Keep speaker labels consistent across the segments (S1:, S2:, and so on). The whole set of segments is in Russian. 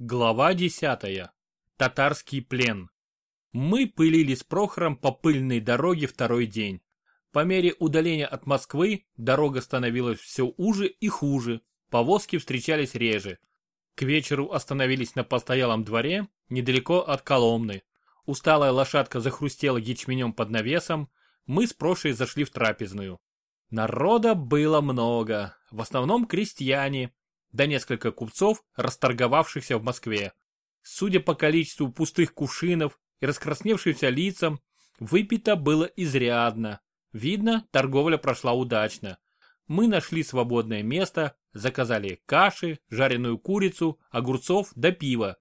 S1: Глава десятая. Татарский плен. Мы пылили с Прохором по пыльной дороге второй день. По мере удаления от Москвы дорога становилась все уже и хуже, повозки встречались реже. К вечеру остановились на постоялом дворе, недалеко от Коломны. Усталая лошадка захрустела ячменем под навесом, мы с Прошей зашли в трапезную. Народа было много, в основном крестьяне, да несколько купцов, расторговавшихся в Москве. Судя по количеству пустых кувшинов и раскрасневшимся лицам, выпито было изрядно. Видно, торговля прошла удачно. Мы нашли свободное место, заказали каши, жареную курицу, огурцов да пива.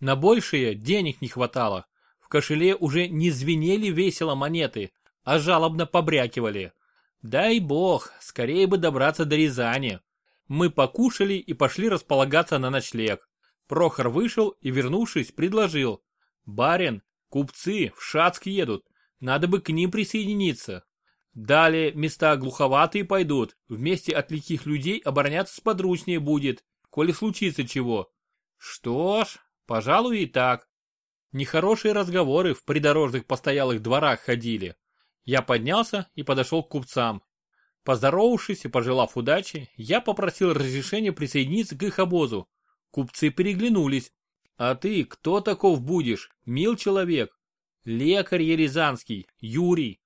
S1: На большее денег не хватало. В кошеле уже не звенели весело монеты, а жалобно побрякивали. Дай бог, скорее бы добраться до Рязани. Мы покушали и пошли располагаться на ночлег. Прохор вышел и, вернувшись, предложил. «Барин, купцы в Шацк едут, надо бы к ним присоединиться. Далее места глуховатые пойдут, вместе от лихих людей обороняться сподручнее будет, коли случится чего». Что ж, пожалуй и так. Нехорошие разговоры в придорожных постоялых дворах ходили. Я поднялся и подошел к купцам. Поздоровавшись и пожелав удачи, я попросил разрешения присоединиться к их обозу. Купцы переглянулись. «А ты кто таков будешь, мил человек?» «Лекарь Ерезанский, Юрий».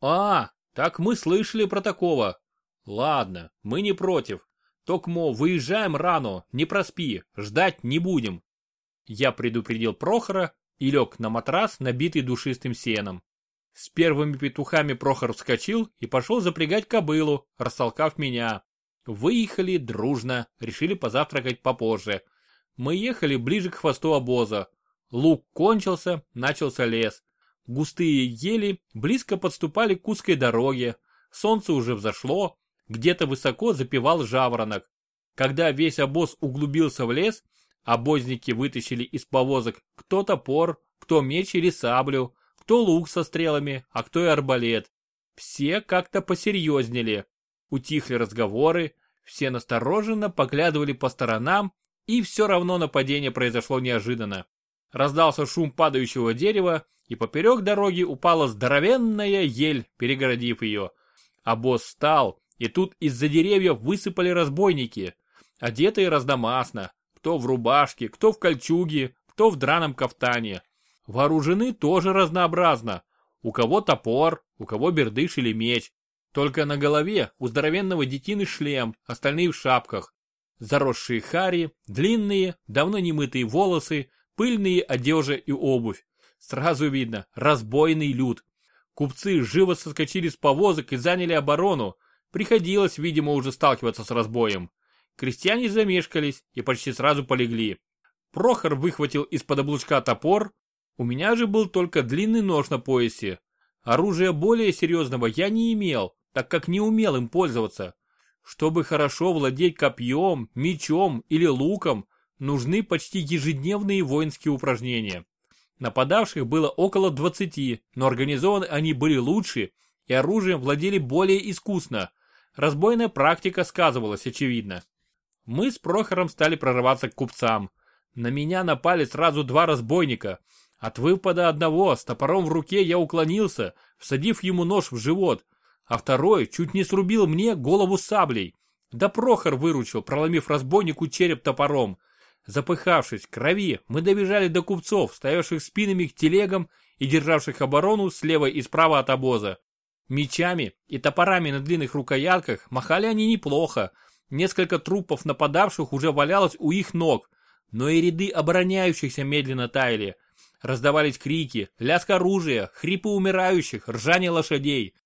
S1: «А, так мы слышали про такого». «Ладно, мы не против. Токмо, выезжаем рано, не проспи, ждать не будем». Я предупредил Прохора и лег на матрас, набитый душистым сеном. С первыми петухами Прохор вскочил и пошел запрягать кобылу, растолкав меня. Выехали дружно, решили позавтракать попозже. Мы ехали ближе к хвосту обоза. Лук кончился, начался лес. Густые ели близко подступали к узкой дороге. Солнце уже взошло, где-то высоко запевал жаворонок. Когда весь обоз углубился в лес, обозники вытащили из повозок кто топор, кто меч или саблю, кто лук со стрелами, а кто и арбалет. Все как-то посерьезнели. Утихли разговоры, все настороженно поглядывали по сторонам, и все равно нападение произошло неожиданно. Раздался шум падающего дерева, и поперек дороги упала здоровенная ель, перегородив ее. А босс встал, и тут из-за деревьев высыпали разбойники, одетые разномастно, кто в рубашке, кто в кольчуге, кто в драном кафтане. Вооружены тоже разнообразно. У кого топор, у кого бердыш или меч. Только на голове у здоровенного детины шлем, остальные в шапках. Заросшие хари, длинные, давно не мытые волосы, пыльные одежа и обувь. Сразу видно, разбойный люд. Купцы живо соскочили с повозок и заняли оборону. Приходилось, видимо, уже сталкиваться с разбоем. Крестьяне замешкались и почти сразу полегли. Прохор выхватил из-под облучка топор, у меня же был только длинный нож на поясе. Оружия более серьезного я не имел, так как не умел им пользоваться. Чтобы хорошо владеть копьем, мечом или луком, нужны почти ежедневные воинские упражнения. Нападавших было около 20, но организованы они были лучше и оружием владели более искусно. Разбойная практика сказывалась, очевидно. Мы с Прохором стали прорываться к купцам. На меня напали сразу два разбойника – от выпада одного с топором в руке я уклонился, всадив ему нож в живот, а второй чуть не срубил мне голову саблей. Да Прохор выручил, проломив разбойнику череп топором. Запыхавшись, крови, мы добежали до купцов, стоявших спинами к телегам и державших оборону слева и справа от обоза. Мечами и топорами на длинных рукоятках махали они неплохо. Несколько трупов нападавших уже валялось у их ног, но и ряды обороняющихся медленно таяли. Раздавались крики, лязг оружия, хрипы умирающих, ржание лошадей.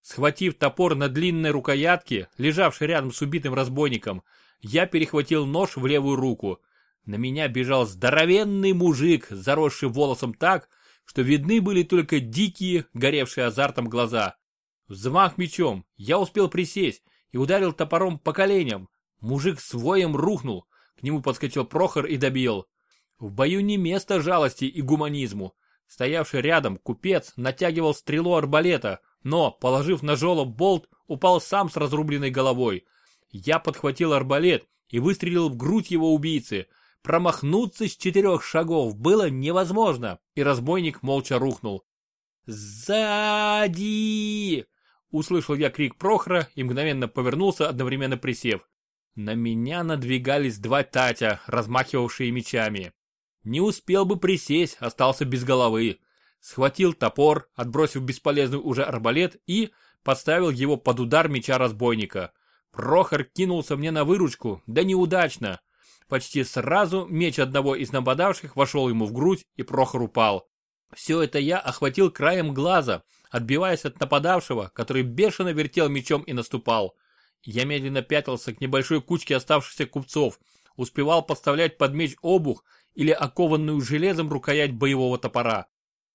S1: Схватив топор на длинной рукоятке, лежавший рядом с убитым разбойником, я перехватил нож в левую руку. На меня бежал здоровенный мужик, заросший волосом так, что видны были только дикие, горевшие азартом глаза. Взмах мечом, я успел присесть и ударил топором по коленям. Мужик с воем рухнул, к нему подскочил Прохор и добил. В бою не место жалости и гуманизму. Стоявший рядом купец натягивал стрелу арбалета, но, положив на жолоб болт, упал сам с разрубленной головой. Я подхватил арбалет и выстрелил в грудь его убийцы. Промахнуться с четырех шагов было невозможно, и разбойник молча рухнул. «Сзади!» Услышал я крик Прохора и мгновенно повернулся, одновременно присев. На меня надвигались два Татя, размахивавшие мечами. Не успел бы присесть, остался без головы. Схватил топор, отбросив бесполезный уже арбалет и подставил его под удар меча разбойника. Прохор кинулся мне на выручку, да неудачно. Почти сразу меч одного из нападавших вошел ему в грудь, и Прохор упал. Все это я охватил краем глаза, отбиваясь от нападавшего, который бешено вертел мечом и наступал. Я медленно пятился к небольшой кучке оставшихся купцов, успевал подставлять под меч обух или окованную железом рукоять боевого топора.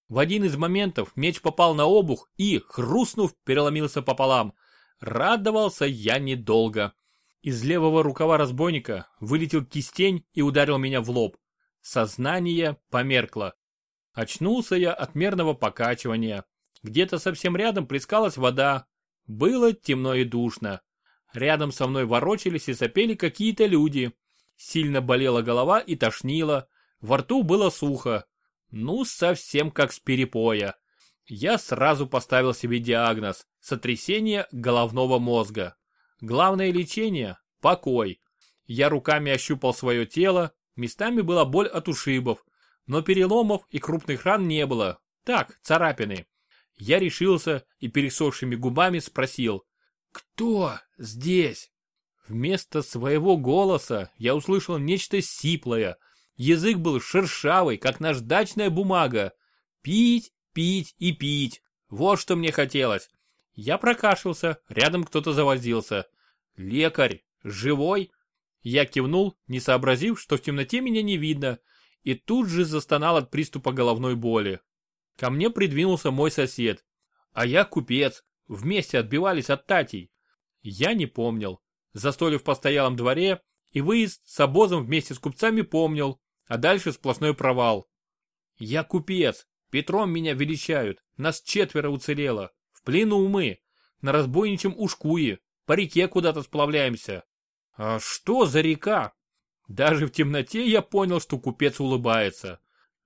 S1: В один из моментов меч попал на обух и, хрустнув, переломился пополам. Радовался я недолго. Из левого рукава разбойника вылетел кистень и ударил меня в лоб. Сознание померкло. Очнулся я от мерного покачивания. Где-то совсем рядом плескалась вода. Было темно и душно. Рядом со мной ворочались и сопели какие-то люди. Сильно болела голова и тошнило. Во рту было сухо. Ну, совсем как с перепоя. Я сразу поставил себе диагноз – сотрясение головного мозга. Главное лечение – покой. Я руками ощупал свое тело, местами была боль от ушибов, но переломов и крупных ран не было. Так, царапины. Я решился и пересохшими губами спросил «Кто здесь?» Вместо своего голоса я услышал нечто сиплое. Язык был шершавый, как наждачная бумага. Пить, пить и пить. Вот что мне хотелось. Я прокашлялся, рядом кто-то завозился. «Лекарь, живой?» Я кивнул, не сообразив, что в темноте меня не видно, и тут же застонал от приступа головной боли. Ко мне придвинулся мой сосед, а я купец, вместе отбивались от Татей. Я не помнил. Застолье в постоялом дворе и выезд с обозом вместе с купцами помнил, а дальше сплошной провал. Я купец, Петром меня величают, нас четверо уцелело, в плену мы, на разбойничьем ушкуе, по реке куда-то сплавляемся. А что за река? Даже в темноте я понял, что купец улыбается.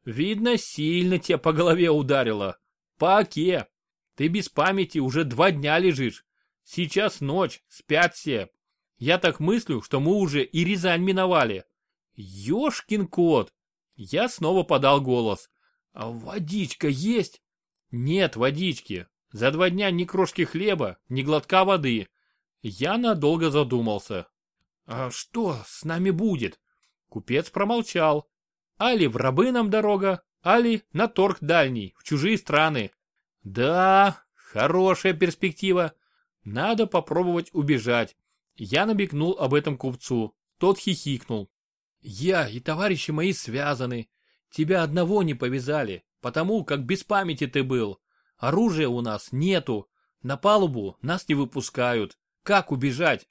S1: Видно, сильно тебя по голове ударило. По оке. Ты без памяти уже два дня лежишь. Сейчас ночь, спят все. Я так мыслю, что мы уже и Рязань миновали. Ёшкин кот. Я снова подал голос. А водичка есть? Нет водички. За два дня ни крошки хлеба, ни глотка воды. Я надолго задумался. «А что с нами будет?» Купец промолчал. «Али в рабы нам дорога, али на торг дальний, в чужие страны». «Да, хорошая перспектива. Надо попробовать убежать». Я набегнул об этом купцу. Тот хихикнул. «Я и товарищи мои связаны. Тебя одного не повязали, потому как без памяти ты был. Оружия у нас нету. На палубу нас не выпускают. Как убежать?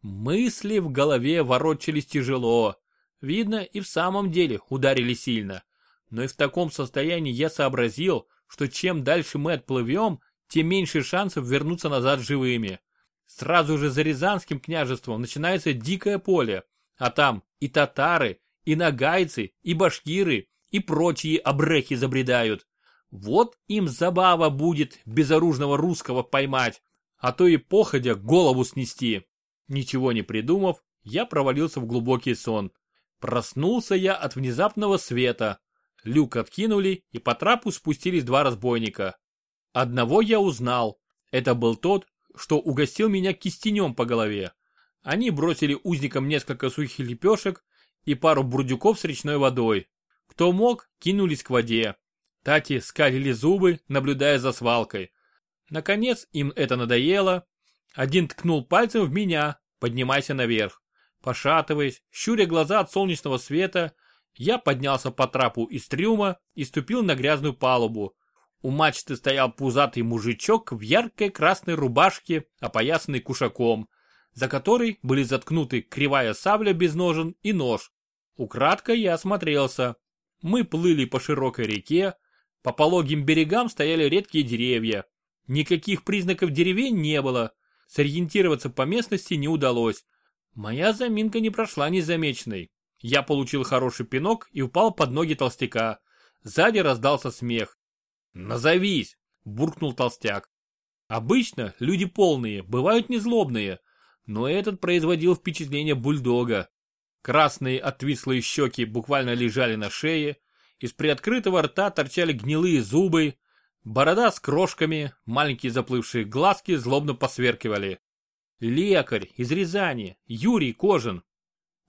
S1: Мысли в голове ворочались тяжело. Видно, и в самом деле ударили сильно. Но и в таком состоянии я сообразил, что чем дальше мы отплывем, тем меньше шансов вернуться назад живыми. Сразу же за Рязанским княжеством начинается дикое поле, а там и татары, и нагайцы, и башкиры, и прочие обрехи забредают. Вот им забава будет безоружного русского поймать, а то и походя голову снести. Ничего не придумав, я провалился в глубокий сон. Проснулся я от внезапного света. Люк откинули, и по трапу спустились два разбойника. Одного я узнал. Это был тот, что угостил меня кистенем по голове. Они бросили узникам несколько сухих лепешек и пару бурдюков с речной водой. Кто мог, кинулись к воде. Тати скалили зубы, наблюдая за свалкой. Наконец им это надоело, один ткнул пальцем в меня, поднимайся наверх. Пошатываясь, щуря глаза от солнечного света, я поднялся по трапу из трюма и ступил на грязную палубу. У мачты стоял пузатый мужичок в яркой красной рубашке, опоясанный кушаком, за которой были заткнуты кривая сабля без ножен и нож. Украдкой я осмотрелся. Мы плыли по широкой реке, по пологим берегам стояли редкие деревья. Никаких признаков деревень не было, Сориентироваться по местности не удалось. Моя заминка не прошла незамеченной. Я получил хороший пинок и упал под ноги толстяка. Сзади раздался смех. «Назовись!» – буркнул толстяк. Обычно люди полные, бывают незлобные, но этот производил впечатление бульдога. Красные отвислые щеки буквально лежали на шее, из приоткрытого рта торчали гнилые зубы, борода с крошками, маленькие заплывшие глазки злобно посверкивали. Лекарь из Рязани, Юрий Кожин.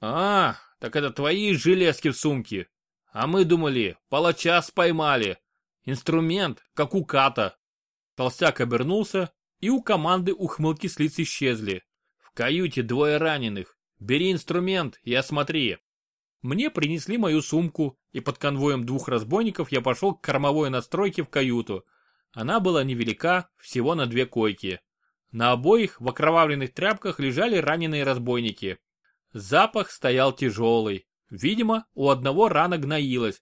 S1: А, так это твои железки в сумке. А мы думали, палача споймали. Инструмент, как у ката. Толстяк обернулся, и у команды ухмылки с лиц исчезли. Каюте двое раненых. Бери инструмент и осмотри. Мне принесли мою сумку, и под конвоем двух разбойников я пошел к кормовой настройке в каюту. Она была невелика, всего на две койки. На обоих в окровавленных тряпках лежали раненые разбойники. Запах стоял тяжелый. Видимо, у одного рана гноилась.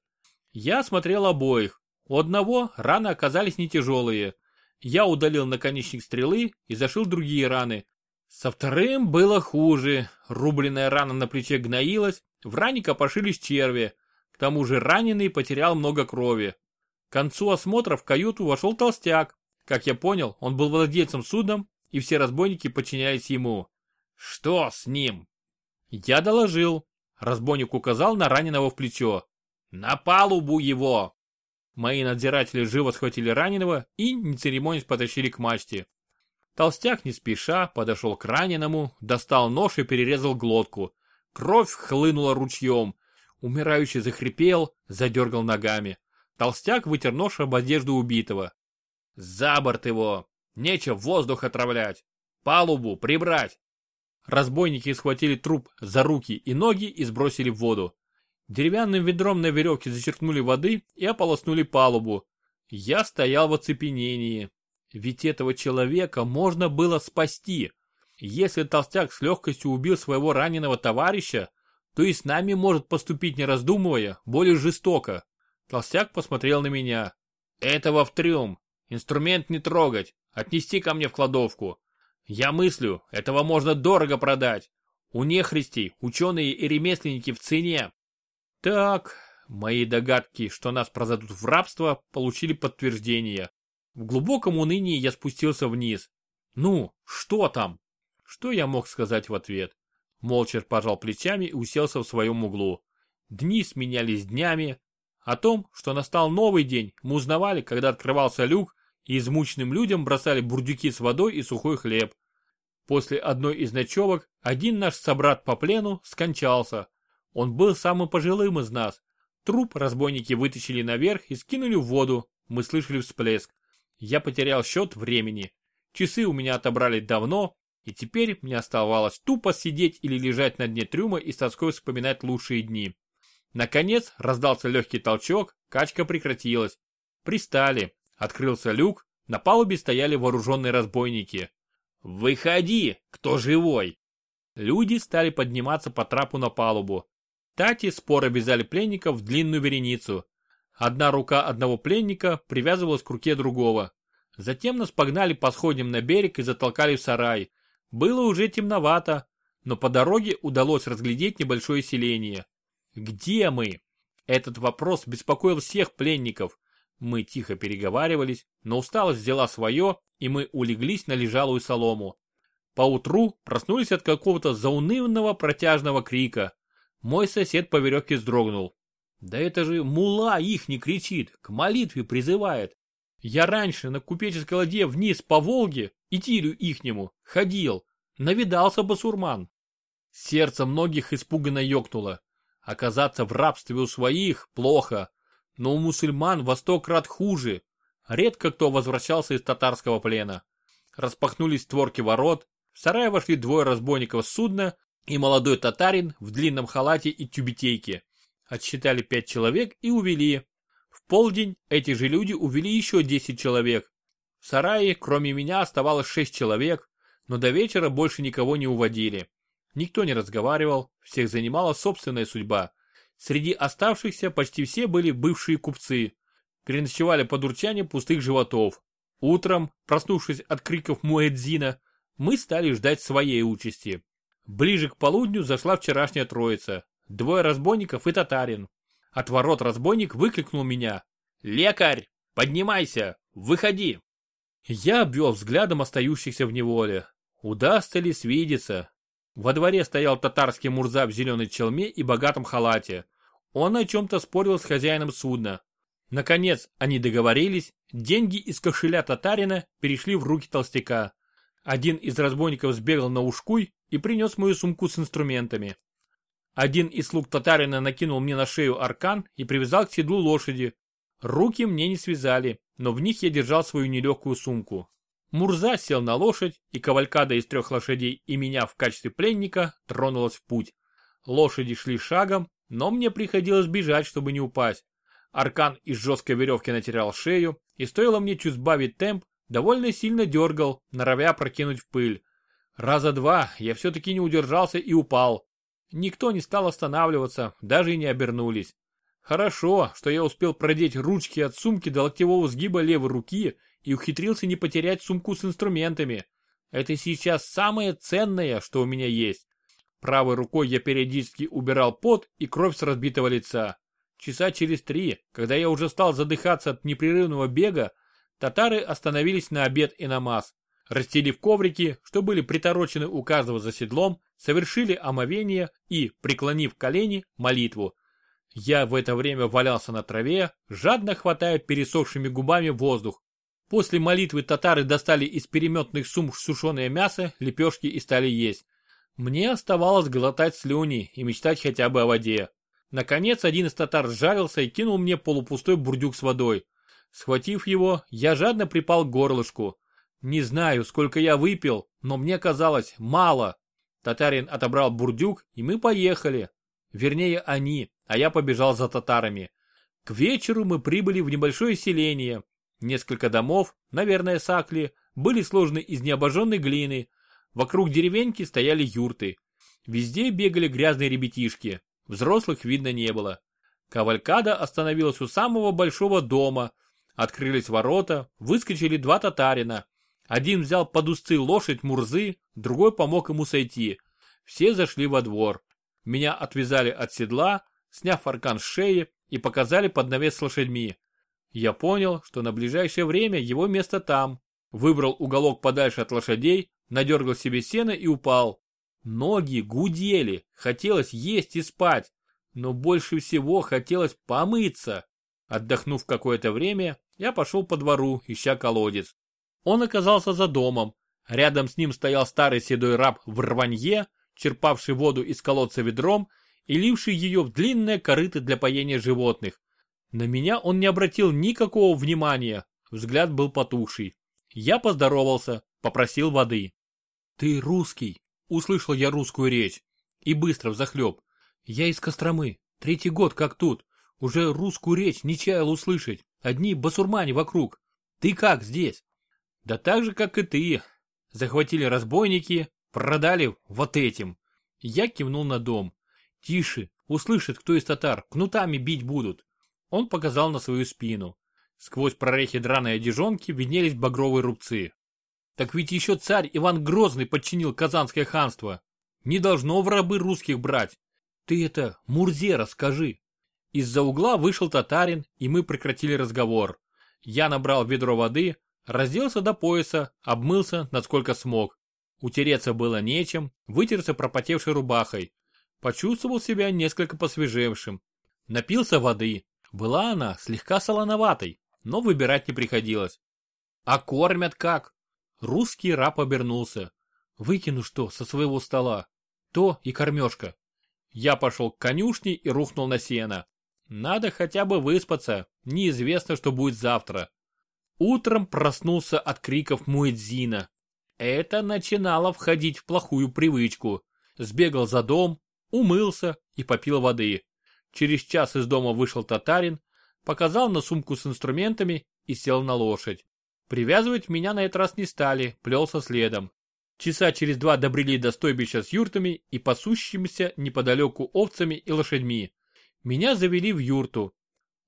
S1: Я смотрел обоих. У одного раны оказались не тяжелые. Я удалил наконечник стрелы и зашил другие раны. Со вторым было хуже. Рубленная рана на плече гноилась, в ране копошились черви. К тому же раненый потерял много крови. К концу осмотра в каюту вошел толстяк. Как я понял, он был владельцем судном, и все разбойники подчинялись ему. Что с ним? Я доложил. Разбойник указал на раненого в плечо. На палубу его! Мои надзиратели живо схватили раненого и, не церемонясь, потащили к мачте. Толстяк не спеша подошел к раненому, достал нож и перерезал глотку. Кровь хлынула ручьем. Умирающий захрипел, задергал ногами. Толстяк вытер нож об одежду убитого. «За борт его! Нечего воздух отравлять! Палубу прибрать!» Разбойники схватили труп за руки и ноги и сбросили в воду. Деревянным ведром на веревке зачерпнули воды и ополоснули палубу. Я стоял в оцепенении. Ведь этого человека можно было спасти. Если толстяк с легкостью убил своего раненого товарища, то и с нами может поступить не раздумывая, более жестоко. Толстяк посмотрел на меня. Этого в трюм. Инструмент не трогать. Отнести ко мне в кладовку. Я мыслю, этого можно дорого продать. У нехристей ученые и ремесленники в цене. Так, мои догадки, что нас продадут в рабство, получили подтверждение. В глубоком унынии я спустился вниз. Ну, что там? Что я мог сказать в ответ? Молча пожал плечами и уселся в своем углу. Дни сменялись днями. О том, что настал новый день, мы узнавали, когда открывался люк, и измученным людям бросали бурдюки с водой и сухой хлеб. После одной из ночевок один наш собрат по плену скончался, он был самым пожилым из нас. Труп разбойники вытащили наверх и скинули в воду. Мы слышали всплеск. Я потерял счет времени. Часы у меня отобрали давно, и теперь мне оставалось тупо сидеть или лежать на дне трюма и с тоской вспоминать лучшие дни. Наконец раздался легкий толчок, качка прекратилась. Пристали, открылся люк, на палубе стояли вооруженные разбойники. «Выходи, кто живой!» Люди стали подниматься по трапу на палубу. Тати споро вязали пленников в длинную вереницу. Одна рука одного пленника привязывалась к руке другого. Затем нас погнали по сходням на берег и затолкали в сарай. Было уже темновато, но по дороге удалось разглядеть небольшое селение. Где мы? Этот вопрос беспокоил всех пленников. Мы тихо переговаривались, но усталость взяла свое, и мы улеглись на лежалую солому. Поутру проснулись от какого-то заунывного протяжного крика. Мой сосед по веревке вздрогнул. Да это же мула их не кричит, к молитве призывает. Я раньше на купеческой ладье вниз по Волге и тирю ихнему ходил, навидался басурман. Сердце многих испуганно ёкнуло. Оказаться в рабстве у своих плохо, но у мусульман во сто крат хуже. Редко кто возвращался из татарского плена. Распахнулись створки ворот, в сарай вошли двое разбойников судна и молодой татарин в длинном халате и тюбетейке. Отсчитали пять человек и увели. В полдень эти же люди увели еще десять человек. В сарае, кроме меня, оставалось шесть человек, но до вечера больше никого не уводили. Никто не разговаривал, всех занимала собственная судьба. Среди оставшихся почти все были бывшие купцы. Переночевали под урчание пустых животов. Утром, проснувшись от криков Муэдзина, мы стали ждать своей участи. Ближе к полудню зашла вчерашняя троица. Двое разбойников и татарин. От ворот разбойник выкликнул меня. «Лекарь, поднимайся, выходи!» Я обвел взглядом остающихся в неволе. Удастся ли свидеться? Во дворе стоял татарский мурза в зеленой челме и богатом халате. Он о чем-то спорил с хозяином судна. Наконец, они договорились, деньги из кошеля татарина перешли в руки толстяка. Один из разбойников сбегал на ушкуй и принес мою сумку с инструментами. Один из слуг татарина накинул мне на шею аркан и привязал к седлу лошади. Руки мне не связали, но в них я держал свою нелегкую сумку. Мурза сел на лошадь, и кавалькада из трех лошадей и меня в качестве пленника тронулась в путь. Лошади шли шагом, но мне приходилось бежать, чтобы не упасть. Аркан из жесткой веревки натерял шею, и стоило мне чуть сбавить темп, довольно сильно дергал, норовя прокинуть в пыль. Раза два я все-таки не удержался и упал. Никто не стал останавливаться, даже и не обернулись. Хорошо, что я успел продеть ручки от сумки до локтевого сгиба левой руки и ухитрился не потерять сумку с инструментами. Это сейчас самое ценное, что у меня есть. Правой рукой я периодически убирал пот и кровь с разбитого лица. Часа через три, когда я уже стал задыхаться от непрерывного бега, татары остановились на обед и намаз. Расстелив коврики, что были приторочены у каждого за седлом, совершили омовение и, преклонив колени, молитву. Я в это время валялся на траве, жадно хватая пересохшими губами воздух, После молитвы татары достали из переметных сумок сушеное мясо, лепешки и стали есть. Мне оставалось глотать слюни и мечтать хотя бы о воде. Наконец один из татар сжарился и кинул мне полупустой бурдюк с водой. Схватив его, я жадно припал к горлышку. Не знаю, сколько я выпил, но мне казалось мало. Татарин отобрал бурдюк, и мы поехали. Вернее, они, а я побежал за татарами. К вечеру мы прибыли в небольшое селение, Несколько домов, наверное, сакли, были сложены из необожженной глины. Вокруг деревеньки стояли юрты. Везде бегали грязные ребятишки. Взрослых видно не было. Кавалькада остановилась у самого большого дома. Открылись ворота, выскочили два татарина. Один взял под узцы лошадь Мурзы, другой помог ему сойти. Все зашли во двор. Меня отвязали от седла, сняв аркан с шеи и показали под навес с лошадьми. Я понял, что на ближайшее время его место там. Выбрал уголок подальше от лошадей, надергал себе сено и упал. Ноги гудели, хотелось есть и спать, но больше всего хотелось помыться. Отдохнув какое-то время, я пошел по двору, ища колодец. Он оказался за домом. Рядом с ним стоял старый седой раб в рванье, черпавший воду из колодца ведром и ливший ее в длинное корыто для поения животных. На меня он не обратил никакого внимания, взгляд был потухший. Я поздоровался, попросил воды. «Ты русский», — услышал я русскую речь. И быстро взахлеб. «Я из Костромы, третий год как тут. Уже русскую речь не чаял услышать. Одни басурмане вокруг. Ты как здесь?» «Да так же, как и ты. Захватили разбойники, продали вот этим». Я кивнул на дом. «Тише, услышит кто из татар, кнутами бить будут. Он показал на свою спину. Сквозь прорехи драной одежонки виднелись багровые рубцы. Так ведь еще царь Иван Грозный подчинил Казанское ханство. Не должно в рабы русских брать. Ты это Мурзе расскажи. Из-за угла вышел татарин, и мы прекратили разговор. Я набрал ведро воды, разделся до пояса, обмылся, насколько смог. Утереться было нечем, вытерся пропотевшей рубахой. Почувствовал себя несколько посвежевшим. Напился воды, была она слегка солоноватой, но выбирать не приходилось. А кормят как? Русский раб обернулся. Выкину что со своего стола? То и кормежка. Я пошел к конюшне и рухнул на сено. Надо хотя бы выспаться, неизвестно, что будет завтра. Утром проснулся от криков Муэдзина. Это начинало входить в плохую привычку. Сбегал за дом, умылся и попил воды. Через час из дома вышел татарин, показал на сумку с инструментами и сел на лошадь. Привязывать меня на этот раз не стали, плелся следом. Часа через два добрели до стойбища с юртами и пасущимися неподалеку овцами и лошадьми. Меня завели в юрту.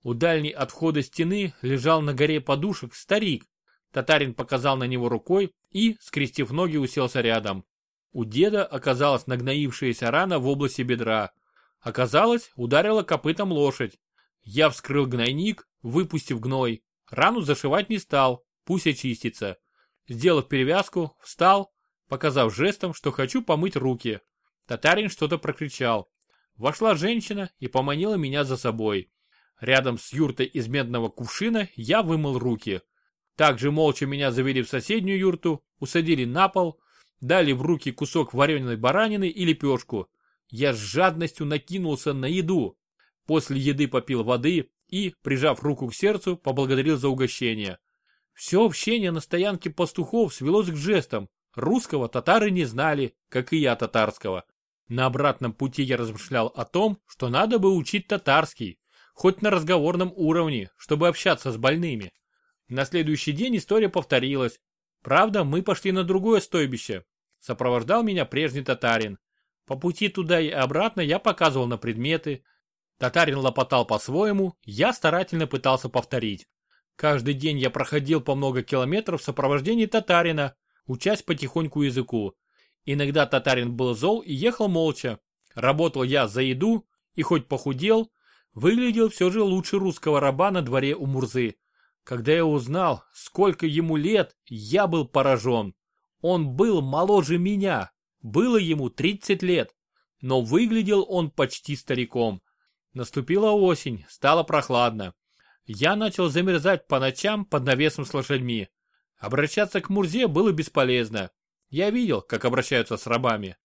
S1: У дальней от входа стены лежал на горе подушек старик. Татарин показал на него рукой и, скрестив ноги, уселся рядом. У деда оказалась нагноившаяся рана в области бедра. Оказалось, ударила копытом лошадь. Я вскрыл гнойник, выпустив гной. Рану зашивать не стал, пусть очистится. Сделав перевязку, встал, показав жестом, что хочу помыть руки. Татарин что-то прокричал. Вошла женщина и поманила меня за собой. Рядом с юртой из медного кувшина я вымыл руки. Также молча меня завели в соседнюю юрту, усадили на пол, дали в руки кусок вареной баранины и лепешку. Я с жадностью накинулся на еду. После еды попил воды и, прижав руку к сердцу, поблагодарил за угощение. Все общение на стоянке пастухов свелось к жестам. Русского татары не знали, как и я татарского. На обратном пути я размышлял о том, что надо бы учить татарский, хоть на разговорном уровне, чтобы общаться с больными. На следующий день история повторилась. Правда, мы пошли на другое стойбище. Сопровождал меня прежний татарин. По пути туда и обратно я показывал на предметы. Татарин лопотал по-своему, я старательно пытался повторить. Каждый день я проходил по много километров в сопровождении татарина, учась потихоньку языку. Иногда татарин был зол и ехал молча. Работал я за еду и хоть похудел, выглядел все же лучше русского раба на дворе у Мурзы. Когда я узнал, сколько ему лет, я был поражен. Он был моложе меня, было ему 30 лет, но выглядел он почти стариком. Наступила осень, стало прохладно. Я начал замерзать по ночам под навесом с лошадьми. Обращаться к Мурзе было бесполезно. Я видел, как обращаются с рабами.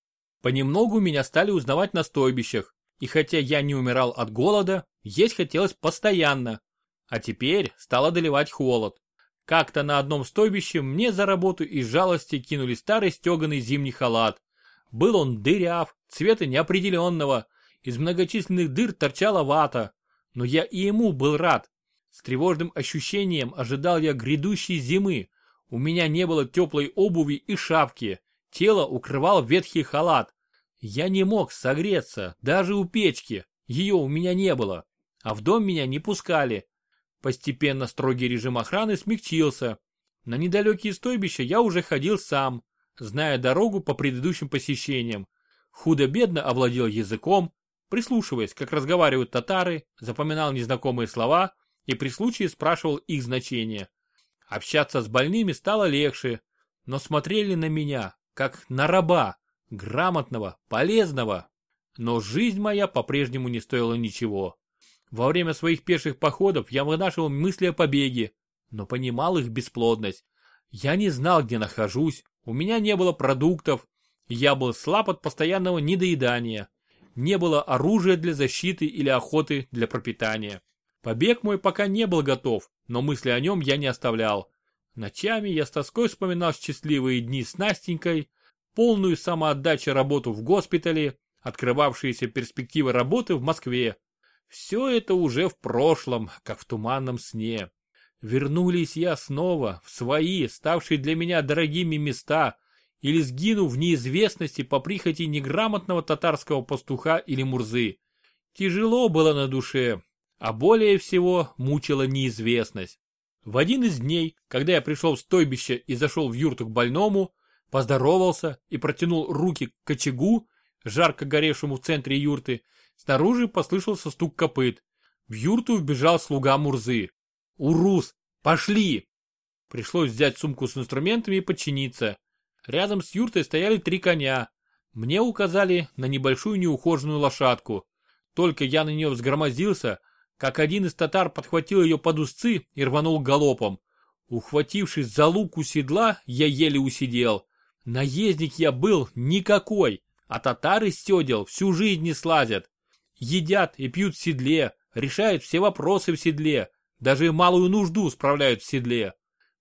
S1: Понемногу меня стали узнавать на стойбищах, и хотя я не умирал от голода, есть хотелось постоянно. А теперь стал одолевать холод. Как-то на одном стойбище мне за работу из жалости кинули старый стеганый зимний халат. Был он дыряв, цвета неопределенного, из многочисленных дыр торчала вата. Но я и ему был рад. С тревожным ощущением ожидал я грядущей зимы. У меня не было теплой обуви и шапки. Тело укрывал ветхий халат. Я не мог согреться, даже у печки. Ее у меня не было. А в дом меня не пускали. Постепенно строгий режим охраны смягчился. На недалекие стойбища я уже ходил сам, зная дорогу по предыдущим посещениям. Худо-бедно овладел языком, прислушиваясь, как разговаривают татары, запоминал незнакомые слова и при случае спрашивал их значение. Общаться с больными стало легче, но смотрели на меня, как на раба, грамотного, полезного. Но жизнь моя по-прежнему не стоила ничего. Во время своих пеших походов я вынашивал мысли о побеге, но понимал их бесплодность. Я не знал, где нахожусь, у меня не было продуктов, я был слаб от постоянного недоедания. Не было оружия для защиты или охоты для пропитания. Побег мой пока не был готов, но мысли о нем я не оставлял. Ночами я с тоской вспоминал счастливые дни с Настенькой, полную самоотдачу работу в госпитале, открывавшиеся перспективы работы в Москве, все это уже в прошлом, как в туманном сне. Вернулись я снова в свои, ставшие для меня дорогими места, или сгину в неизвестности по прихоти неграмотного татарского пастуха или мурзы. Тяжело было на душе, а более всего мучила неизвестность. В один из дней, когда я пришел в стойбище и зашел в юрту к больному, поздоровался и протянул руки к очагу, жарко горевшему в центре юрты, Снаружи послышался стук копыт. В юрту вбежал слуга Мурзы. «Урус! Пошли!» Пришлось взять сумку с инструментами и подчиниться. Рядом с юртой стояли три коня. Мне указали на небольшую неухоженную лошадку. Только я на нее взгромоздился, как один из татар подхватил ее под узцы и рванул галопом. Ухватившись за луку седла, я еле усидел. Наездник я был никакой, а татары с всю жизнь не слазят. Едят и пьют в седле, решают все вопросы в седле, даже малую нужду справляют в седле.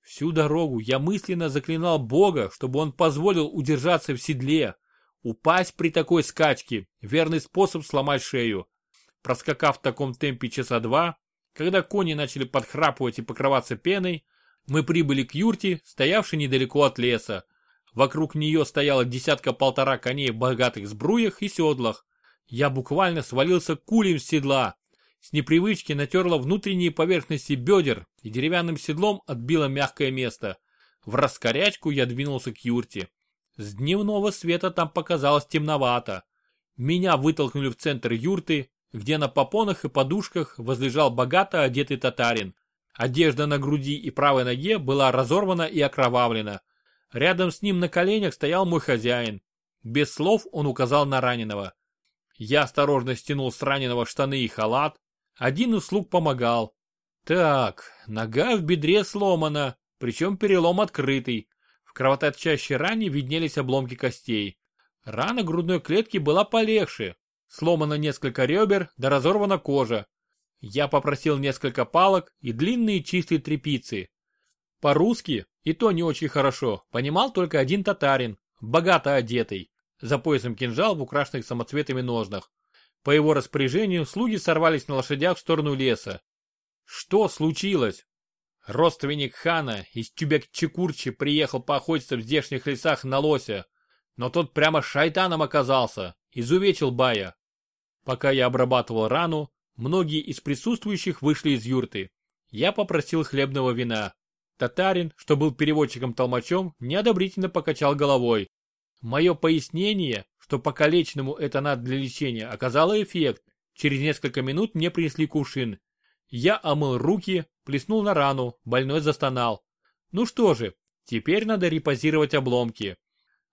S1: Всю дорогу я мысленно заклинал Бога, чтобы он позволил удержаться в седле. Упасть при такой скачке – верный способ сломать шею. Проскакав в таком темпе часа два, когда кони начали подхрапывать и покрываться пеной, мы прибыли к юрте, стоявшей недалеко от леса. Вокруг нее стояло десятка-полтора коней в богатых сбруях и седлах. Я буквально свалился кулем с седла. С непривычки натерла внутренние поверхности бедер и деревянным седлом отбила мягкое место. В раскорячку я двинулся к юрте. С дневного света там показалось темновато. Меня вытолкнули в центр юрты, где на попонах и подушках возлежал богато одетый татарин. Одежда на груди и правой ноге была разорвана и окровавлена. Рядом с ним на коленях стоял мой хозяин. Без слов он указал на раненого. Я осторожно стянул с раненого штаны и халат. Один из слуг помогал. Так, нога в бедре сломана, причем перелом открытый. В кровоточащей ране виднелись обломки костей. Рана грудной клетки была полегче. Сломано несколько ребер, да разорвана кожа. Я попросил несколько палок и длинные чистые тряпицы. По-русски, и то не очень хорошо, понимал только один татарин, богато одетый, за поясом кинжал в украшенных самоцветами ножнах. По его распоряжению слуги сорвались на лошадях в сторону леса. Что случилось? Родственник хана из Тюбек-Чекурчи приехал поохотиться в здешних лесах на лося, но тот прямо шайтаном оказался, изувечил Бая. Пока я обрабатывал рану, многие из присутствующих вышли из юрты. Я попросил хлебного вина. Татарин, что был переводчиком-толмачом, неодобрительно покачал головой. Мое пояснение, что покалеченному это надо для лечения, оказало эффект. Через несколько минут мне принесли кувшин. Я омыл руки, плеснул на рану, больной застонал. Ну что же, теперь надо репозировать обломки.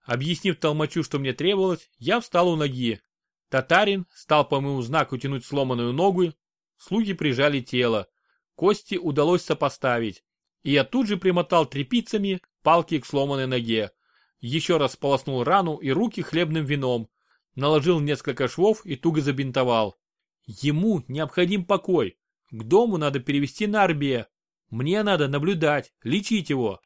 S1: Объяснив толмачу, что мне требовалось, я встал у ноги. Татарин стал по моему знаку тянуть сломанную ногу, слуги прижали тело. Кости удалось сопоставить. И я тут же примотал тряпицами палки к сломанной ноге. Еще раз сполоснул рану и руки хлебным вином. Наложил несколько швов и туго забинтовал. Ему необходим покой. К дому надо перевести на Арбе. Мне надо наблюдать, лечить его.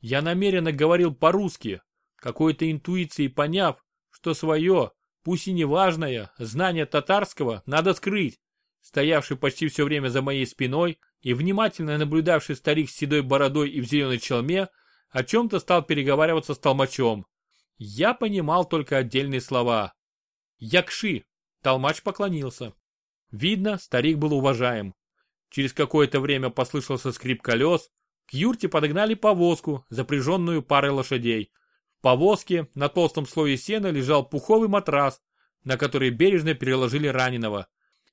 S1: Я намеренно говорил по-русски, какой-то интуицией поняв, что свое, пусть и неважное, знание татарского надо скрыть. Стоявший почти все время за моей спиной и внимательно наблюдавший старик с седой бородой и в зеленой челме, о чем-то стал переговариваться с толмачом. Я понимал только отдельные слова. «Якши!» Толмач поклонился. Видно, старик был уважаем. Через какое-то время послышался скрип колес. К юрте подогнали повозку, запряженную парой лошадей повозке на толстом слое сена лежал пуховый матрас, на который бережно переложили раненого.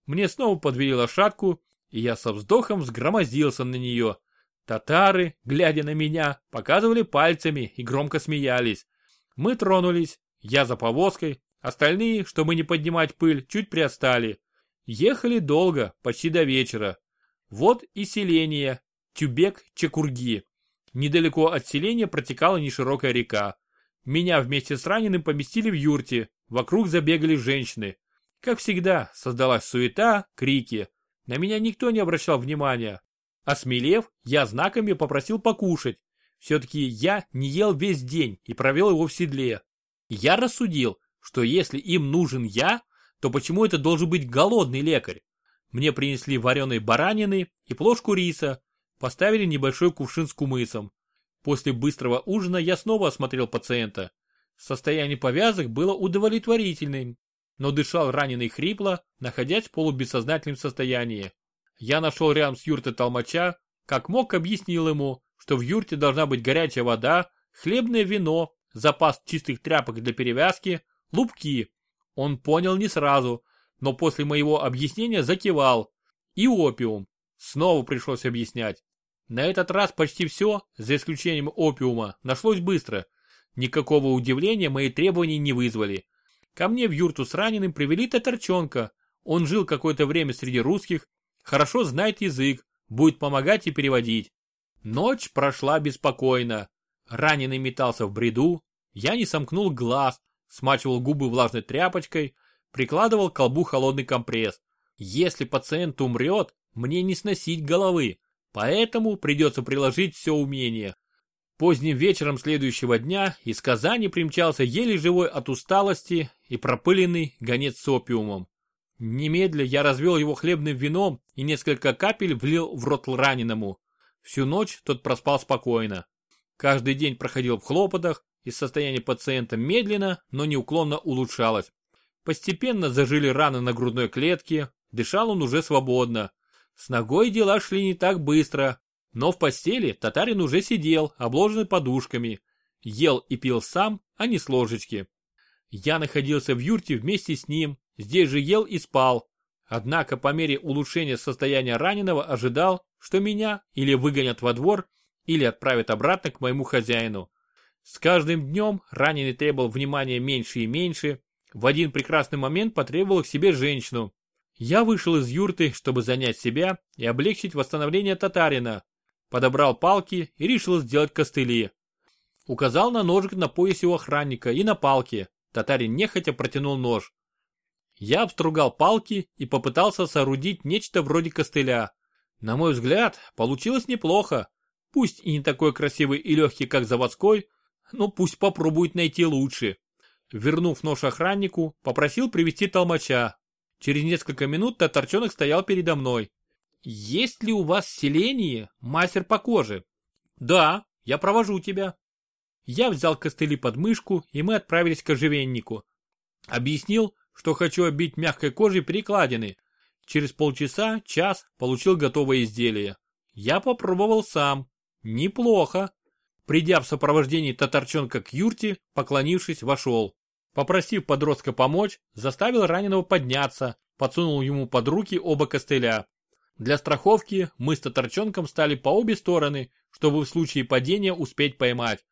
S1: Мне снова подвели лошадку, и я со вздохом взгромоздился на нее. Татары, глядя на меня, показывали пальцами и громко смеялись. Мы тронулись, я за повозкой, остальные, чтобы не поднимать пыль, чуть приотстали. Ехали долго, почти до вечера. Вот и селение, Тюбек-Чекурги. Недалеко от селения протекала неширокая река. Меня вместе с раненым поместили в юрте, вокруг забегали женщины. Как всегда, создалась суета, крики. На меня никто не обращал внимания. Осмелев, я знаками попросил покушать. Все-таки я не ел весь день и провел его в седле. Я рассудил, что если им нужен я, то почему это должен быть голодный лекарь? Мне принесли вареной баранины и плошку риса, поставили небольшой кувшин с кумысом. После быстрого ужина я снова осмотрел пациента. Состояние повязок было удовлетворительным, но дышал раненый хрипло, находясь в полубессознательном состоянии. Я нашел рядом с юртой толмача, как мог объяснил ему, что в юрте должна быть горячая вода, хлебное вино, запас чистых тряпок для перевязки, лупки. Он понял не сразу, но после моего объяснения закивал. И опиум. Снова пришлось объяснять. На этот раз почти все, за исключением опиума, нашлось быстро. Никакого удивления мои требования не вызвали. Ко мне в юрту с раненым привели татарчонка. Он жил какое-то время среди русских, хорошо знает язык, будет помогать и переводить. Ночь прошла беспокойно. Раненый метался в бреду. Я не сомкнул глаз, смачивал губы влажной тряпочкой, прикладывал к колбу холодный компресс. Если пациент умрет, мне не сносить головы. Поэтому придется приложить все умение. Поздним вечером следующего дня из Казани примчался еле живой от усталости и пропыленный гонец с опиумом. Немедля я развел его хлебным вином и несколько капель влил в рот раненому. Всю ночь тот проспал спокойно. Каждый день проходил в хлопотах, и состояние пациента медленно, но неуклонно улучшалось. Постепенно зажили раны на грудной клетке, дышал он уже свободно. С ногой дела шли не так быстро, но в постели татарин уже сидел, обложенный подушками. Ел и пил сам, а не с ложечки. Я находился в юрте вместе с ним, здесь же ел и спал. Однако по мере улучшения состояния раненого ожидал, что меня или выгонят во двор, или отправят обратно к моему хозяину. С каждым днем раненый требовал внимания меньше и меньше. В один прекрасный момент потребовал к себе женщину. Я вышел из юрты, чтобы занять себя и облегчить восстановление татарина. Подобрал палки и решил сделать костыли. Указал на ножик на поясе у охранника и на палке. Татарин нехотя протянул нож. Я обстругал палки и попытался соорудить нечто вроде костыля. На мой взгляд, получилось неплохо. Пусть и не такой красивый и легкий, как заводской, но пусть попробует найти лучше. Вернув нож охраннику, попросил привести толмача. Через несколько минут татарчонок стоял передо мной. «Есть ли у вас в селении мастер по коже?» «Да, я провожу тебя». Я взял костыли под мышку, и мы отправились к оживеннику. Объяснил, что хочу обить мягкой кожей перекладины. Через полчаса, час получил готовое изделие. Я попробовал сам. Неплохо. Придя в сопровождении татарчонка к юрте, поклонившись, вошел. Попросив подростка помочь, заставил раненого подняться, подсунул ему под руки оба костыля. Для страховки мы с татарчонком стали по обе стороны, чтобы в случае падения успеть поймать.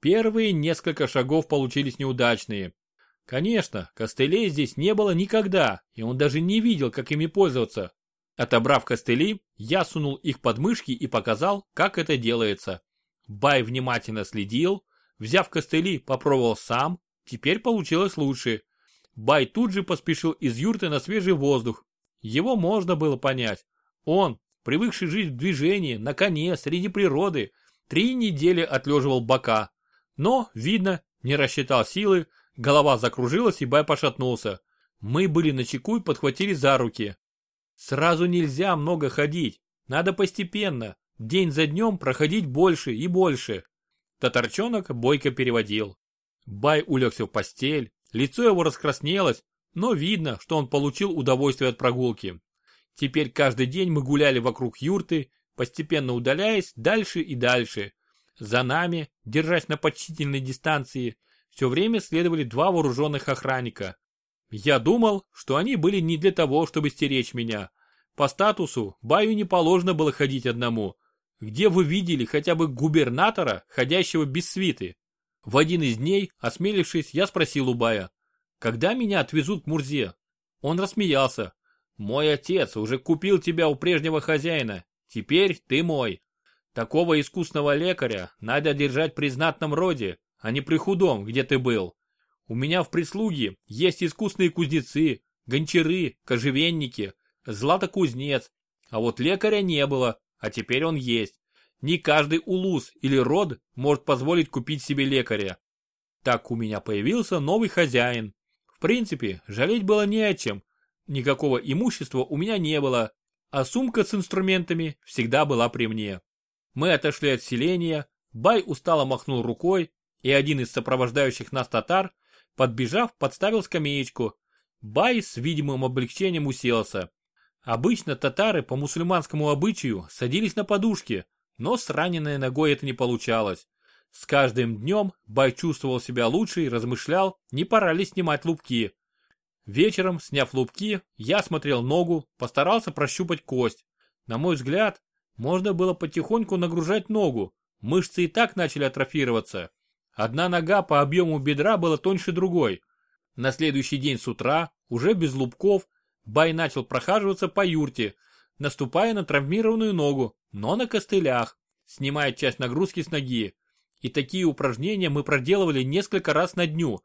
S1: Первые несколько шагов получились неудачные. Конечно, костылей здесь не было никогда, и он даже не видел, как ими пользоваться. Отобрав костыли, я сунул их под мышки и показал, как это делается. Бай внимательно следил, взяв костыли, попробовал сам, теперь получилось лучше. Бай тут же поспешил из юрты на свежий воздух. Его можно было понять. Он, привыкший жить в движении, на коне, среди природы, три недели отлеживал бока. Но, видно, не рассчитал силы, Голова закружилась и Бай пошатнулся. Мы были на чеку и подхватили за руки. Сразу нельзя много ходить. Надо постепенно, день за днем проходить больше и больше. Татарчонок бойко переводил. Бай улегся в постель, лицо его раскраснелось, но видно, что он получил удовольствие от прогулки. Теперь каждый день мы гуляли вокруг юрты, постепенно удаляясь дальше и дальше. За нами, держась на почтительной дистанции, все время следовали два вооруженных охранника. Я думал, что они были не для того, чтобы стеречь меня. По статусу Баю не положено было ходить одному. Где вы видели хотя бы губернатора, ходящего без свиты? В один из дней, осмелившись, я спросил у Бая, когда меня отвезут к Мурзе? Он рассмеялся. Мой отец уже купил тебя у прежнего хозяина. Теперь ты мой. Такого искусного лекаря надо держать при знатном роде, а не при худом, где ты был. У меня в прислуге есть искусные кузнецы, гончары, кожевенники, златокузнец, а вот лекаря не было, а теперь он есть. Не каждый улус или род может позволить купить себе лекаря. Так у меня появился новый хозяин. В принципе, жалеть было не о чем. Никакого имущества у меня не было, а сумка с инструментами всегда была при мне. Мы отошли от селения, Бай устало махнул рукой, и один из сопровождающих нас татар, подбежав, подставил скамеечку. Бай с видимым облегчением уселся. Обычно татары по мусульманскому обычаю садились на подушки, но с раненой ногой это не получалось. С каждым днем Бай чувствовал себя лучше и размышлял, не пора ли снимать лупки. Вечером, сняв лупки, я смотрел ногу, постарался прощупать кость. На мой взгляд, можно было потихоньку нагружать ногу, мышцы и так начали атрофироваться. Одна нога по объему бедра была тоньше другой. На следующий день с утра, уже без лубков, Бай начал прохаживаться по юрте, наступая на травмированную ногу, но на костылях, снимая часть нагрузки с ноги. И такие упражнения мы проделывали несколько раз на дню.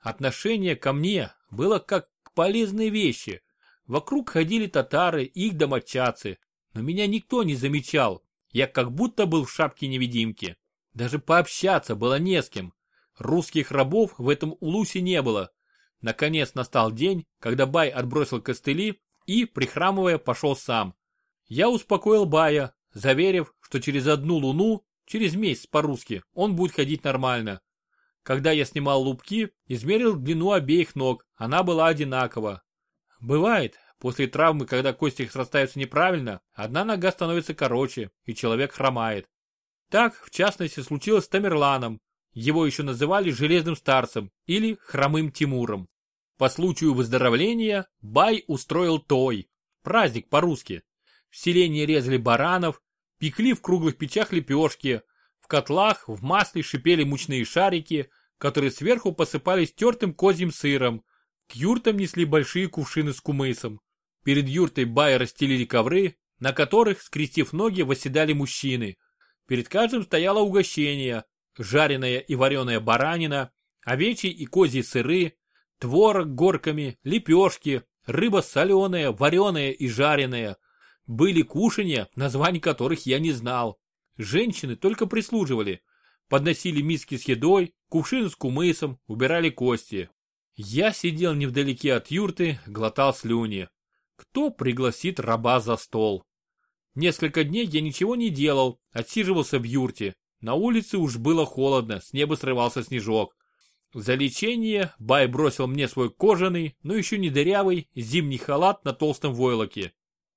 S1: Отношение ко мне было как к полезной вещи. Вокруг ходили татары их домочадцы, но меня никто не замечал. Я как будто был в шапке невидимки. Даже пообщаться было не с кем. Русских рабов в этом улусе не было. Наконец настал день, когда Бай отбросил костыли и, прихрамывая, пошел сам. Я успокоил Бая, заверив, что через одну луну, через месяц по-русски, он будет ходить нормально. Когда я снимал лупки, измерил длину обеих ног, она была одинакова. Бывает, после травмы, когда кости срастаются неправильно, одна нога становится короче, и человек хромает. Так, в частности, случилось с Тамерланом. Его еще называли Железным Старцем или Хромым Тимуром. По случаю выздоровления Бай устроил той, праздник по-русски. В селении резали баранов, пекли в круглых печах лепешки, котлах в масле шипели мучные шарики, которые сверху посыпались тертым козьим сыром. К юртам несли большие кувшины с кумысом. Перед юртой Бая расстелили ковры, на которых, скрестив ноги, восседали мужчины. Перед каждым стояло угощение, жареная и вареная баранина, овечьи и козьи сыры, творог горками, лепешки, рыба соленая, вареная и жареная. Были кушанья, названий которых я не знал. Женщины только прислуживали. Подносили миски с едой, кувшин с кумысом, убирали кости. Я сидел невдалеке от юрты, глотал слюни. Кто пригласит раба за стол? Несколько дней я ничего не делал, отсиживался в юрте. На улице уж было холодно, с неба срывался снежок. За лечение Бай бросил мне свой кожаный, но еще не дырявый, зимний халат на толстом войлоке.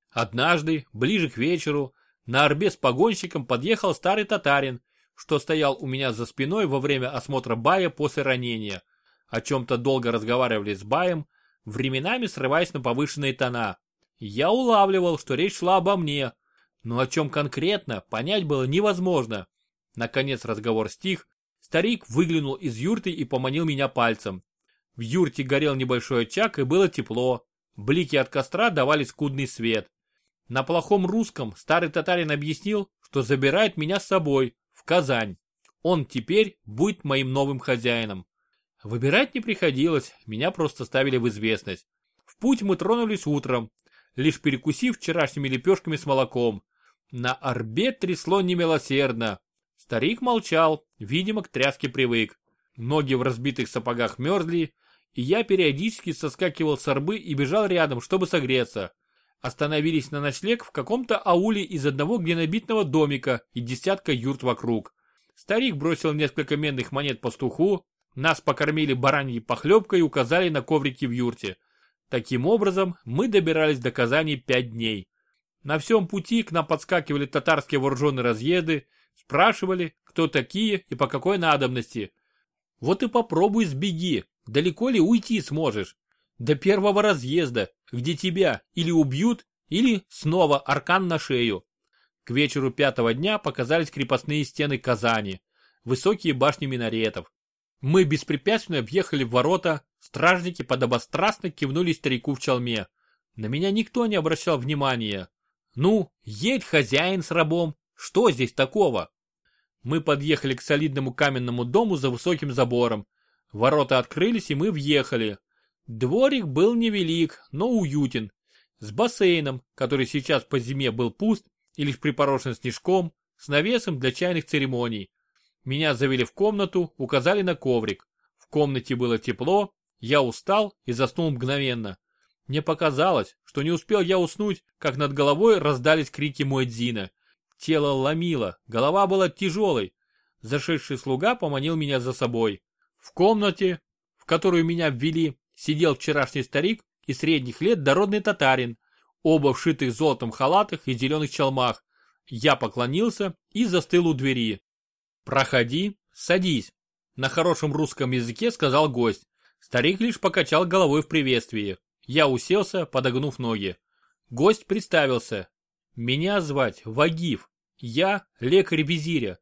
S1: Однажды, ближе к вечеру, на орбе с погонщиком подъехал старый татарин, что стоял у меня за спиной во время осмотра Бая после ранения. О чем-то долго разговаривали с Баем, временами срываясь на повышенные тона. Я улавливал, что речь шла обо мне, но о чем конкретно, понять было невозможно. Наконец разговор стих, старик выглянул из юрты и поманил меня пальцем. В юрте горел небольшой очаг и было тепло. Блики от костра давали скудный свет. На плохом русском старый татарин объяснил, что забирает меня с собой, в Казань. Он теперь будет моим новым хозяином. Выбирать не приходилось, меня просто ставили в известность. В путь мы тронулись утром, лишь перекусив вчерашними лепешками с молоком. На орбе трясло немилосердно. Старик молчал, видимо, к тряске привык. Ноги в разбитых сапогах мерзли, и я периодически соскакивал с орбы и бежал рядом, чтобы согреться. Остановились на ночлег в каком-то ауле из одного гненобитного домика и десятка юрт вокруг. Старик бросил несколько медных монет пастуху, нас покормили бараньей похлебкой и указали на коврики в юрте. Таким образом, мы добирались до Казани пять дней. На всем пути к нам подскакивали татарские вооруженные разъезды, спрашивали, кто такие и по какой надобности. Вот и попробуй сбеги, далеко ли уйти сможешь. До первого разъезда, где тебя или убьют, или снова аркан на шею. К вечеру пятого дня показались крепостные стены Казани, высокие башни минаретов. Мы беспрепятственно въехали в ворота, стражники подобострастно кивнули старику в чалме. На меня никто не обращал внимания. Ну, едь хозяин с рабом, что здесь такого? Мы подъехали к солидному каменному дому за высоким забором. Ворота открылись, и мы въехали. Дворик был невелик, но уютен. С бассейном, который сейчас по зиме был пуст и лишь припорошен снежком, с навесом для чайных церемоний. Меня завели в комнату, указали на коврик. В комнате было тепло, я устал и заснул мгновенно. Мне показалось, что не успел я уснуть, как над головой раздались крики Муэдзина. Тело ломило, голова была тяжелой. Зашедший слуга поманил меня за собой. В комнате, в которую меня ввели, сидел вчерашний старик и средних лет дородный татарин, оба в шитых золотом халатах и зеленых чалмах. Я поклонился и застыл у двери. «Проходи, садись», — на хорошем русском языке сказал гость. Старик лишь покачал головой в приветствии. Я уселся, подогнув ноги. Гость представился. Меня звать Вагив. Я лекарь визиря.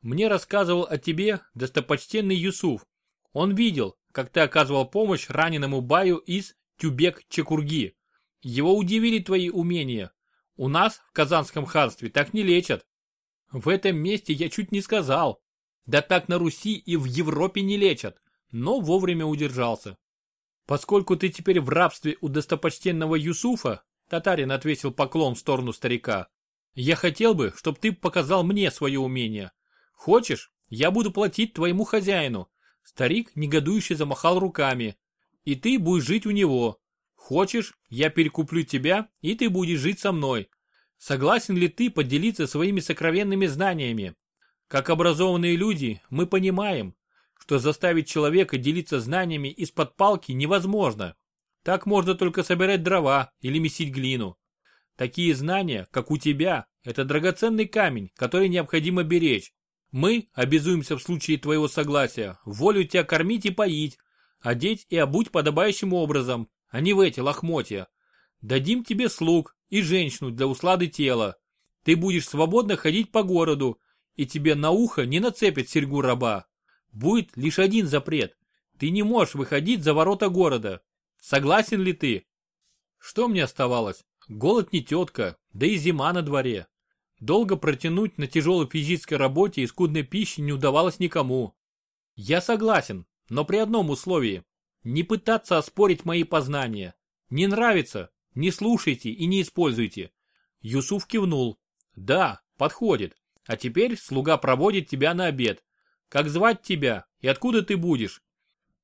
S1: Мне рассказывал о тебе достопочтенный Юсуф. Он видел, как ты оказывал помощь раненому Баю из Тюбек-Чекурги. Его удивили твои умения. У нас в Казанском ханстве так не лечат. В этом месте я чуть не сказал. Да так на Руси и в Европе не лечат. Но вовремя удержался. Поскольку ты теперь в рабстве у достопочтенного Юсуфа, татарин отвесил поклон в сторону старика, я хотел бы, чтобы ты показал мне свое умение. Хочешь, я буду платить твоему хозяину. Старик негодующе замахал руками. И ты будешь жить у него. Хочешь, я перекуплю тебя, и ты будешь жить со мной. Согласен ли ты поделиться своими сокровенными знаниями? Как образованные люди, мы понимаем, что заставить человека делиться знаниями из-под палки невозможно. Так можно только собирать дрова или месить глину. Такие знания, как у тебя, это драгоценный камень, который необходимо беречь. Мы обязуемся в случае твоего согласия волю тебя кормить и поить, одеть и обуть подобающим образом, а не в эти лохмотья. Дадим тебе слуг и женщину для услады тела. Ты будешь свободно ходить по городу, и тебе на ухо не нацепят серьгу раба. Будет лишь один запрет. Ты не можешь выходить за ворота города. Согласен ли ты? Что мне оставалось? Голод не тетка, да и зима на дворе. Долго протянуть на тяжелой физической работе и скудной пище не удавалось никому. Я согласен, но при одном условии. Не пытаться оспорить мои познания. Не нравится? Не слушайте и не используйте. Юсуф кивнул. Да, подходит. А теперь слуга проводит тебя на обед. Как звать тебя и откуда ты будешь?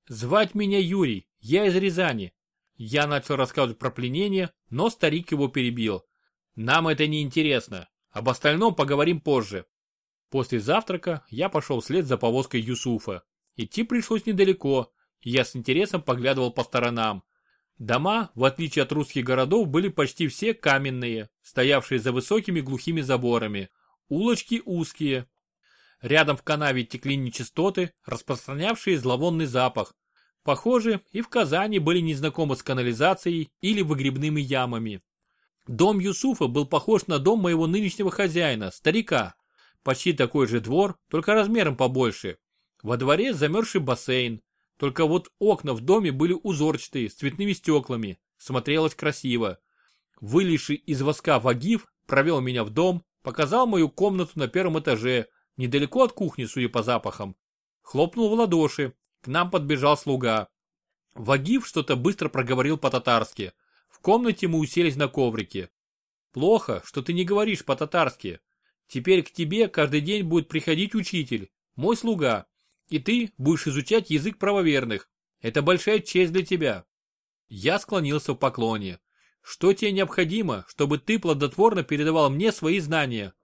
S1: Звать меня Юрий, я из Рязани. Я начал рассказывать про пленение, но старик его перебил. Нам это не интересно. Об остальном поговорим позже. После завтрака я пошел вслед за повозкой Юсуфа. Идти пришлось недалеко, и я с интересом поглядывал по сторонам. Дома, в отличие от русских городов, были почти все каменные, стоявшие за высокими глухими заборами. Улочки узкие. Рядом в канаве текли нечистоты, распространявшие зловонный запах. Похоже, и в Казани были незнакомы с канализацией или выгребными ямами. Дом Юсуфа был похож на дом моего нынешнего хозяина, старика. Почти такой же двор, только размером побольше. Во дворе замерзший бассейн. Только вот окна в доме были узорчатые, с цветными стеклами. Смотрелось красиво. Вылезший из воска Вагив провел меня в дом, показал мою комнату на первом этаже, недалеко от кухни, судя по запахам. Хлопнул в ладоши. К нам подбежал слуга. Вагив что-то быстро проговорил по-татарски. В комнате мы уселись на коврике. Плохо, что ты не говоришь по-татарски. Теперь к тебе каждый день будет приходить учитель, мой слуга, и ты будешь изучать язык правоверных. Это большая честь для тебя. Я склонился в поклоне. Что тебе необходимо, чтобы ты плодотворно передавал мне свои знания?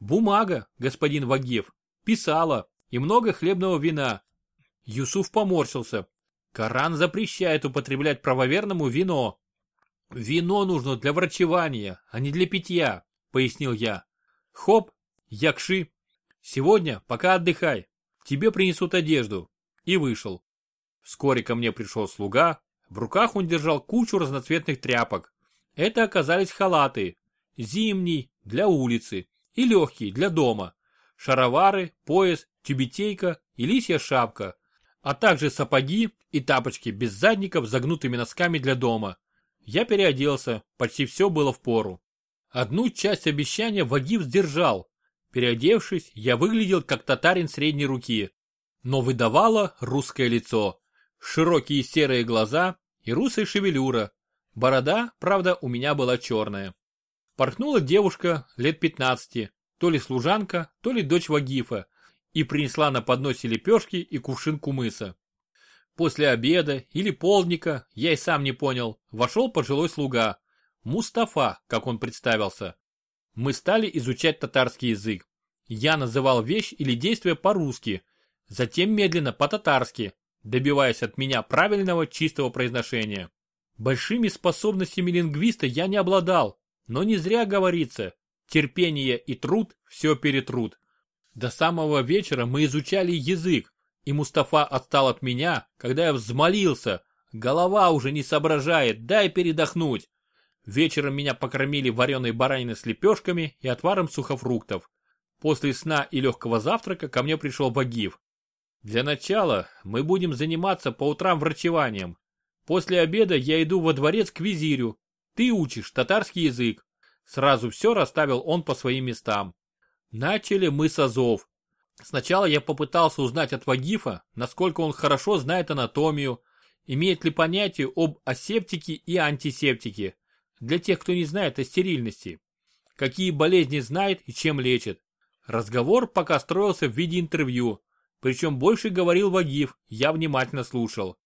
S1: Бумага, господин Вагев, писала и много хлебного вина. Юсуф поморщился. Коран запрещает употреблять правоверному вино. «Вино нужно для врачевания, а не для питья», — пояснил я. «Хоп, якши. Сегодня пока отдыхай. Тебе принесут одежду». И вышел. Вскоре ко мне пришел слуга. В руках он держал кучу разноцветных тряпок. Это оказались халаты. Зимний, для улицы. И легкий, для дома. Шаровары, пояс, тюбетейка и лисья шапка. А также сапоги и тапочки без задников с загнутыми носками для дома. Я переоделся, почти все было в пору. Одну часть обещания Вагив сдержал. Переодевшись, я выглядел как татарин средней руки. Но выдавало русское лицо. Широкие серые глаза и русая шевелюра. Борода, правда, у меня была черная. Порхнула девушка лет 15, то ли служанка, то ли дочь Вагифа, и принесла на подносе лепешки и кувшин кумыса. После обеда или полдника, я и сам не понял, вошел пожилой слуга. Мустафа, как он представился. Мы стали изучать татарский язык. Я называл вещь или действие по-русски, затем медленно по-татарски, добиваясь от меня правильного чистого произношения. Большими способностями лингвиста я не обладал, но не зря говорится, терпение и труд все перетрут. До самого вечера мы изучали язык, и Мустафа отстал от меня, когда я взмолился. Голова уже не соображает, дай передохнуть. Вечером меня покормили вареной бараниной с лепешками и отваром сухофруктов. После сна и легкого завтрака ко мне пришел Багив. Для начала мы будем заниматься по утрам врачеванием. После обеда я иду во дворец к визирю. Ты учишь татарский язык. Сразу все расставил он по своим местам. Начали мы с азов. Сначала я попытался узнать от Вагифа, насколько он хорошо знает анатомию, имеет ли понятие об асептике и антисептике, для тех, кто не знает о стерильности, какие болезни знает и чем лечит. Разговор пока строился в виде интервью, причем больше говорил Вагиф, я внимательно слушал.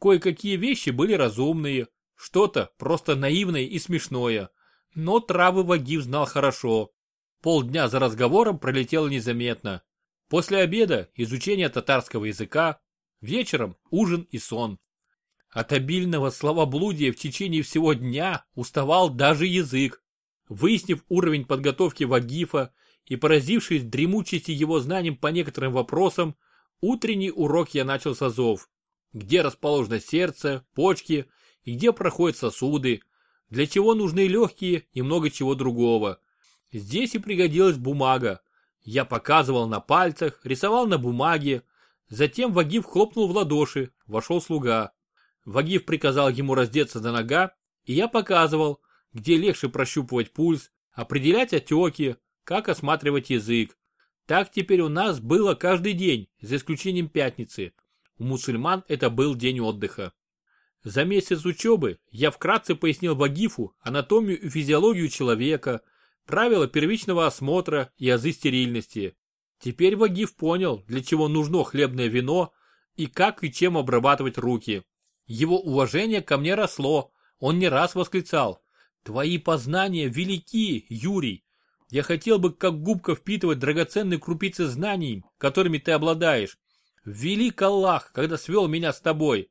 S1: Кое-какие вещи были разумные, что-то просто наивное и смешное, но травы Вагиф знал хорошо. Полдня за разговором пролетело незаметно. После обеда изучение татарского языка, вечером ужин и сон. От обильного словоблудия в течение всего дня уставал даже язык. Выяснив уровень подготовки Вагифа и поразившись дремучести его знаниям по некоторым вопросам, утренний урок я начал с азов. Где расположено сердце, почки и где проходят сосуды, для чего нужны легкие и много чего другого. Здесь и пригодилась бумага. Я показывал на пальцах, рисовал на бумаге. Затем Вагиф хлопнул в ладоши, вошел слуга. Вагиф приказал ему раздеться до нога, и я показывал, где легче прощупывать пульс, определять отеки, как осматривать язык. Так теперь у нас было каждый день, за исключением пятницы. У мусульман это был день отдыха. За месяц учебы я вкратце пояснил Вагифу анатомию и физиологию человека, правила первичного осмотра и азы стерильности. Теперь Вагиф понял, для чего нужно хлебное вино и как и чем обрабатывать руки. Его уважение ко мне росло, он не раз восклицал. «Твои познания велики, Юрий. Я хотел бы как губка впитывать драгоценные крупицы знаний, которыми ты обладаешь. Велик Аллах, когда свел меня с тобой.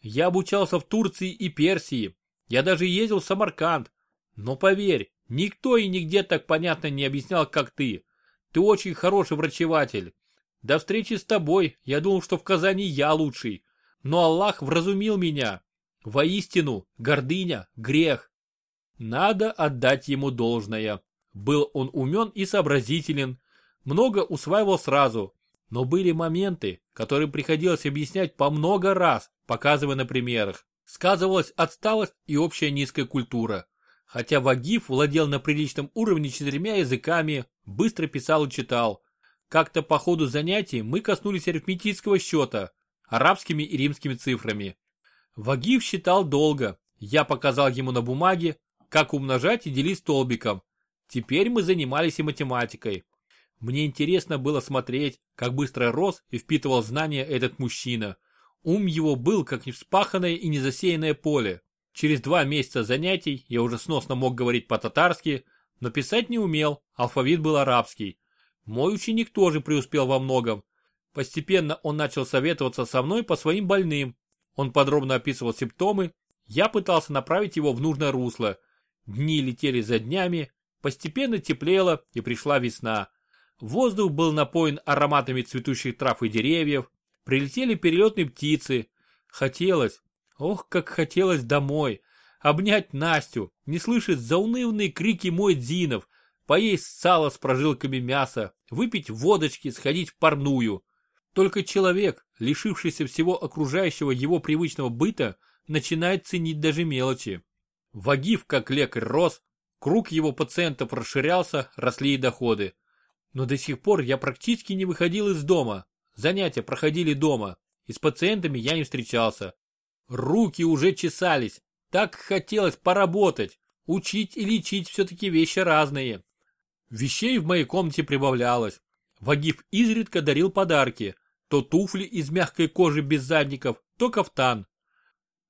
S1: Я обучался в Турции и Персии. Я даже ездил в Самарканд. Но поверь, никто и нигде так понятно не объяснял, как ты. Ты очень хороший врачеватель. До встречи с тобой я думал, что в Казани я лучший. Но Аллах вразумил меня. Воистину, гордыня – грех. Надо отдать ему должное. Был он умен и сообразителен. Много усваивал сразу. Но были моменты, которые приходилось объяснять по много раз, показывая на примерах. Сказывалась отсталость и общая низкая культура. Хотя Вагиф владел на приличном уровне четырьмя языками, быстро писал и читал. Как-то по ходу занятий мы коснулись арифметического счета, арабскими и римскими цифрами. Вагиф считал долго. Я показал ему на бумаге, как умножать и делить столбиком. Теперь мы занимались и математикой. Мне интересно было смотреть, как быстро рос и впитывал знания этот мужчина. Ум его был как невспаханное и незасеянное поле. Через два месяца занятий я уже сносно мог говорить по-татарски, но писать не умел, алфавит был арабский. Мой ученик тоже преуспел во многом. Постепенно он начал советоваться со мной по своим больным. Он подробно описывал симптомы, я пытался направить его в нужное русло. Дни летели за днями, постепенно теплело и пришла весна. Воздух был напоен ароматами цветущих трав и деревьев, Прилетели перелетные птицы. Хотелось, ох, как хотелось домой. Обнять Настю, не слышать заунывные крики мой Дзинов, поесть сало с прожилками мяса, выпить водочки, сходить в парную. Только человек, лишившийся всего окружающего его привычного быта, начинает ценить даже мелочи. Вагив, как лекарь, рос, круг его пациентов расширялся, росли и доходы. Но до сих пор я практически не выходил из дома, Занятия проходили дома, и с пациентами я не встречался. Руки уже чесались, так хотелось поработать. Учить и лечить все-таки вещи разные. Вещей в моей комнате прибавлялось. Вагиф изредка дарил подарки. То туфли из мягкой кожи без задников, то кафтан.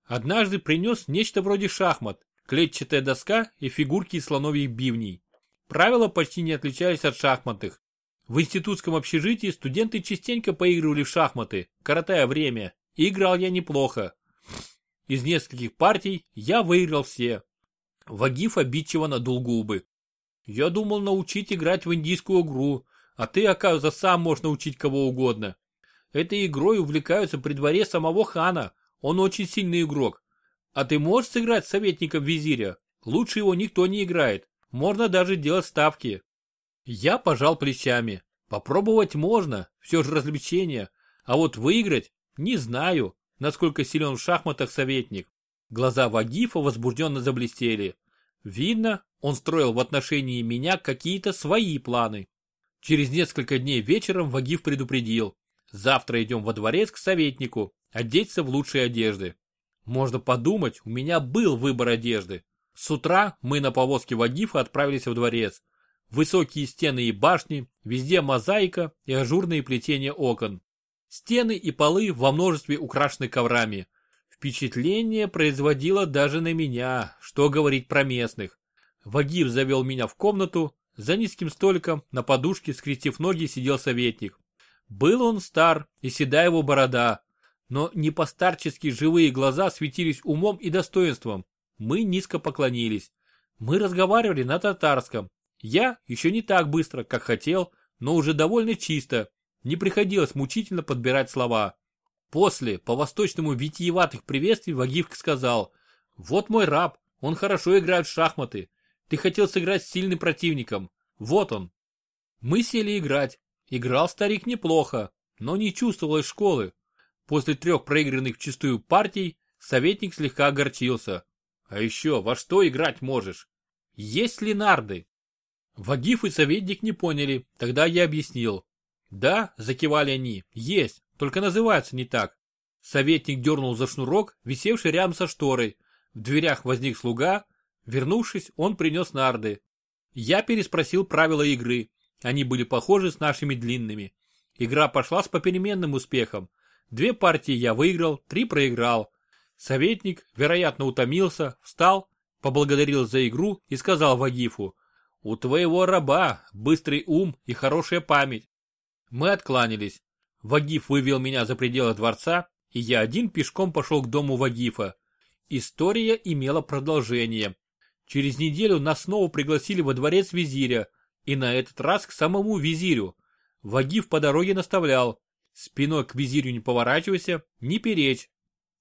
S1: Однажды принес нечто вроде шахмат, клетчатая доска и фигурки из слоновьих бивней. Правила почти не отличались от шахматных. В институтском общежитии студенты частенько поигрывали в шахматы, коротая время, и играл я неплохо. Из нескольких партий я выиграл все. Вагиф обидчиво надул губы. Я думал научить играть в индийскую игру, а ты, оказывается, сам можешь научить кого угодно. Этой игрой увлекаются при дворе самого хана, он очень сильный игрок. А ты можешь сыграть советником визиря? Лучше его никто не играет, можно даже делать ставки. Я пожал плечами. Попробовать можно, все же развлечение. А вот выиграть, не знаю, насколько силен в шахматах советник. Глаза Вагифа возбужденно заблестели. Видно, он строил в отношении меня какие-то свои планы. Через несколько дней вечером Вагиф предупредил. Завтра идем во дворец к советнику, одеться в лучшие одежды. Можно подумать, у меня был выбор одежды. С утра мы на повозке Вагифа отправились во дворец. Высокие стены и башни, везде мозаика и ажурные плетения окон. Стены и полы во множестве украшены коврами. Впечатление производило даже на меня, что говорить про местных. Вагив завел меня в комнату, за низким столиком на подушке, скрестив ноги, сидел советник. Был он стар и седая его борода, но не постарчески живые глаза светились умом и достоинством. Мы низко поклонились. Мы разговаривали на татарском. Я еще не так быстро, как хотел, но уже довольно чисто. Не приходилось мучительно подбирать слова. После, по-восточному витиеватых приветствий, Вагивк сказал, «Вот мой раб, он хорошо играет в шахматы. Ты хотел сыграть с сильным противником. Вот он». Мы сели играть. Играл старик неплохо, но не чувствовалось школы. После трех проигранных вчистую партий советник слегка огорчился. А еще, во что играть можешь? Есть ли нарды? Вагиф и советник не поняли, тогда я объяснил. Да, закивали они, есть, только называется не так. Советник дернул за шнурок, висевший рядом со шторой. В дверях возник слуга. Вернувшись, он принес нарды. Я переспросил правила игры. Они были похожи с нашими длинными. Игра пошла с попеременным успехом. Две партии я выиграл, три проиграл. Советник, вероятно, утомился, встал, поблагодарил за игру и сказал Вагифу, «У твоего раба быстрый ум и хорошая память». Мы откланялись. Вагиф вывел меня за пределы дворца, и я один пешком пошел к дому Вагифа. История имела продолжение. Через неделю нас снова пригласили во дворец визиря, и на этот раз к самому визирю. Вагиф по дороге наставлял. Спиной к визирю не поворачивайся, не перечь.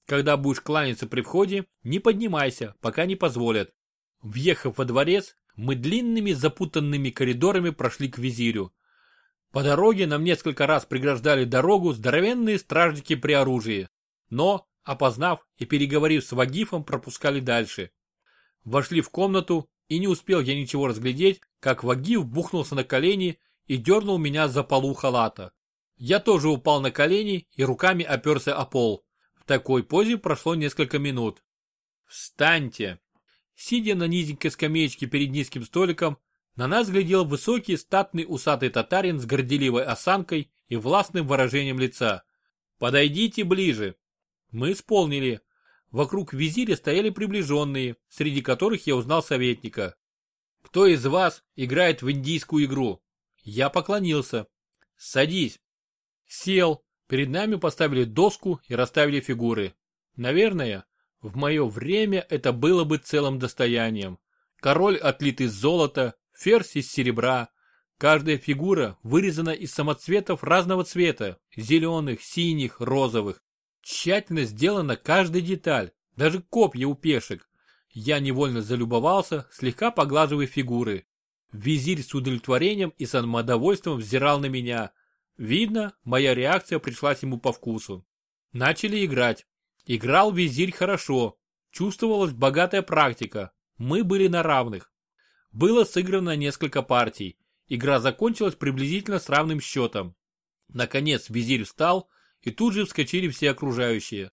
S1: Когда будешь кланяться при входе, не поднимайся, пока не позволят. Въехав во дворец, мы длинными запутанными коридорами прошли к визирю. По дороге нам несколько раз преграждали дорогу здоровенные стражники при оружии. Но, опознав и переговорив с Вагифом, пропускали дальше. Вошли в комнату, и не успел я ничего разглядеть, как Вагиф бухнулся на колени и дернул меня за полу халата. Я тоже упал на колени и руками оперся о пол. В такой позе прошло несколько минут. «Встаньте!» Сидя на низенькой скамеечке перед низким столиком, на нас глядел высокий статный усатый татарин с горделивой осанкой и властным выражением лица. «Подойдите ближе!» Мы исполнили. Вокруг визиря стояли приближенные, среди которых я узнал советника. «Кто из вас играет в индийскую игру?» Я поклонился. «Садись». Сел. Перед нами поставили доску и расставили фигуры. Наверное, в мое время это было бы целым достоянием. Король отлит из золота, ферзь из серебра. Каждая фигура вырезана из самоцветов разного цвета, зеленых, синих, розовых. Тщательно сделана каждая деталь, даже копья у пешек. Я невольно залюбовался, слегка поглаживая фигуры. Визирь с удовлетворением и самодовольством взирал на меня. Видно, моя реакция пришлась ему по вкусу. Начали играть. Играл визирь хорошо. Чувствовалась богатая практика. Мы были на равных. Было сыграно несколько партий. Игра закончилась приблизительно с равным счетом. Наконец визирь встал, и тут же вскочили все окружающие.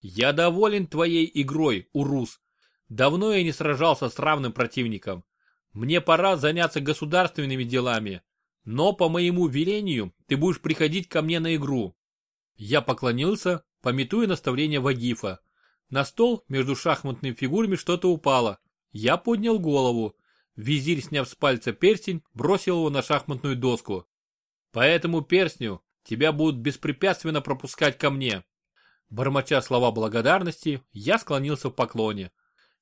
S1: «Я доволен твоей игрой, Урус. Давно я не сражался с равным противником. Мне пора заняться государственными делами. Но по моему велению ты будешь приходить ко мне на игру». Я поклонился, пометуя наставление Вагифа. На стол между шахматными фигурами что-то упало. Я поднял голову. Визирь, сняв с пальца перстень, бросил его на шахматную доску. По этому перстню тебя будут беспрепятственно пропускать ко мне. Бормоча слова благодарности, я склонился в поклоне.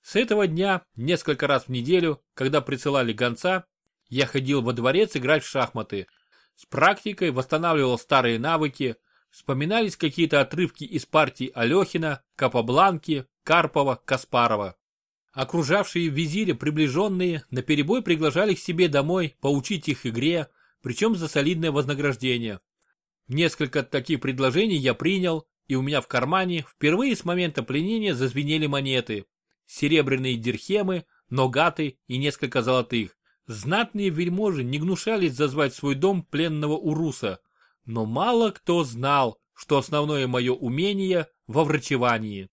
S1: С этого дня, несколько раз в неделю, когда присылали гонца, я ходил во дворец играть в шахматы. С практикой восстанавливал старые навыки, вспоминались какие-то отрывки из партий Алехина, Капабланки, Карпова, Каспарова. Окружавшие визиря приближенные наперебой приглашали к себе домой поучить их игре, причем за солидное вознаграждение. Несколько таких предложений я принял, и у меня в кармане впервые с момента пленения зазвенели монеты. Серебряные дирхемы, ногаты и несколько золотых. Знатные вельможи не гнушались зазвать в свой дом пленного уруса, но мало кто знал, что основное мое умение во врачевании.